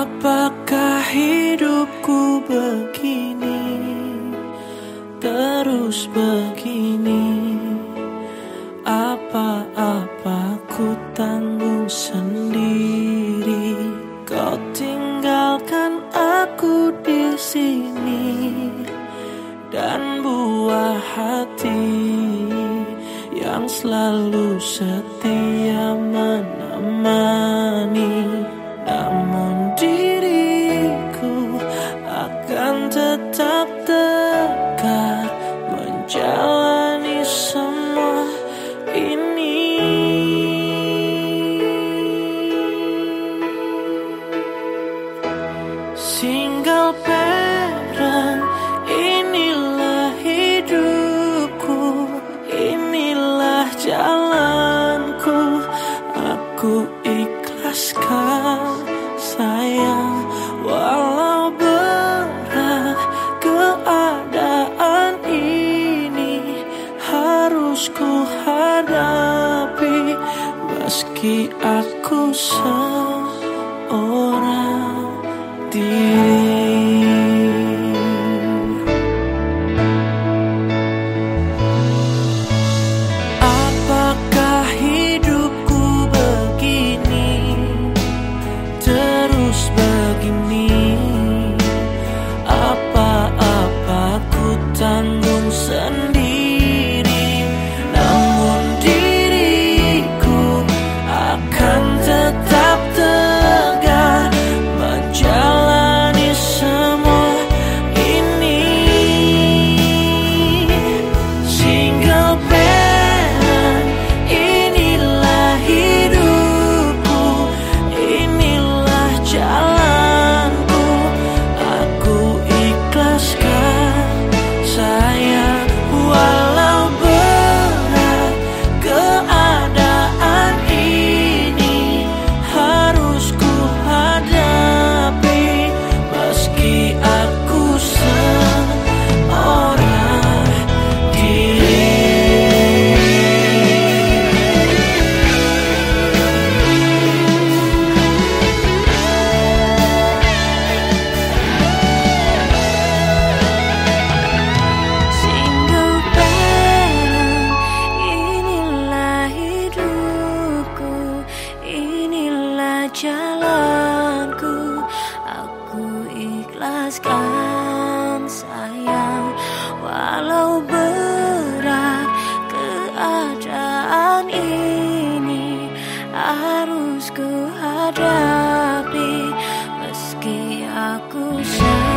Apakah hidupku begini? Terus begini? Apa-apa ku tanggung sendiri? Kau tinggalkan aku di sini Dan buah hati Yang selalu setia menemani menjalani semua ini. Single parent inilah hidupku inilah jalanku. Aku ikhlaskan sayang Walau harus ku hadapi Meski aku seorang diri. jalanku Aku ikhlaskan sayang. Walau berat keadaan ini Harus ku hadapi. Meski aku sayang